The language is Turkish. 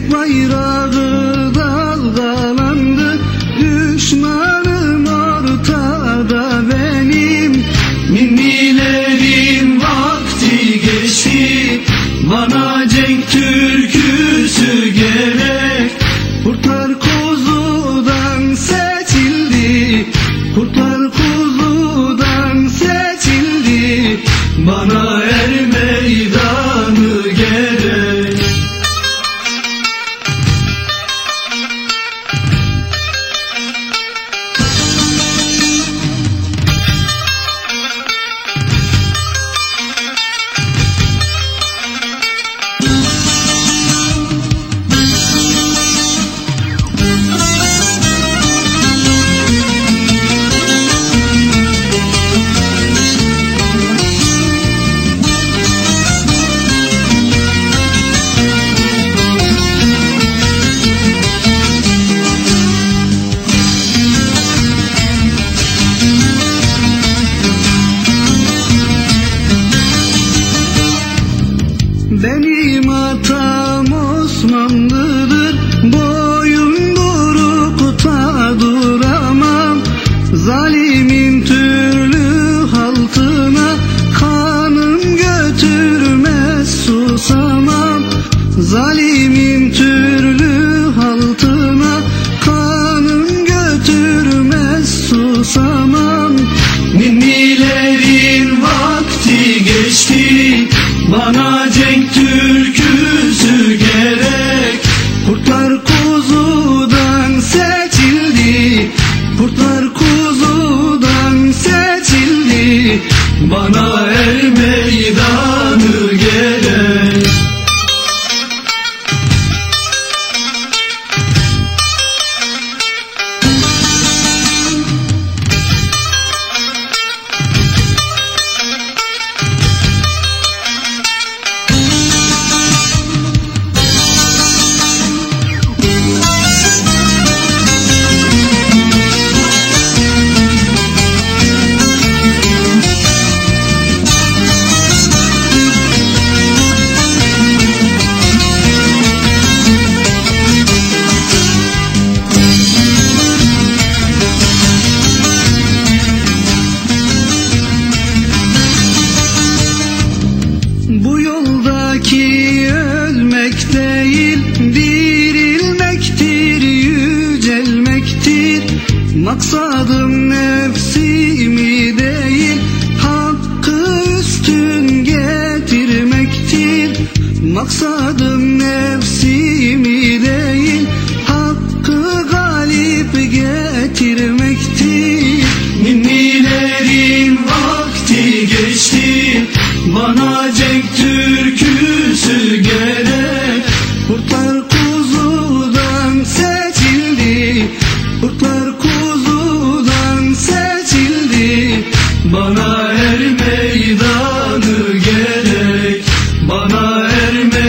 Cenk bayrağı dalgalandı. Düşmanım ortada benim. Ninnilerin vakti geçti. Bana cenk türküsü gerek. Kurtlar kuzudan seçildi. Kurtlar atam Osmanlıdır. Boyun burukta duramam. Zalimin türlü haltına Kanım götürmez susamam. Zalimin türlü haltına Kanım götürmez susamam. Ninnilerin vakti geçti. Bana cenk türküsü Kurtlar kuzudan seçildi. Bana er ölmek değil Dirilmektir, yücelmektir. Maksadım nefsimi değil Hakkı üstün getirmektir. Maksadım nefsimi değil Hakkı galip getirmektir. Ninnilerin vakti geçti Bana cenk Kurtlar kuzudan seçildi. Bana er meydanı gerek Bana er meydanı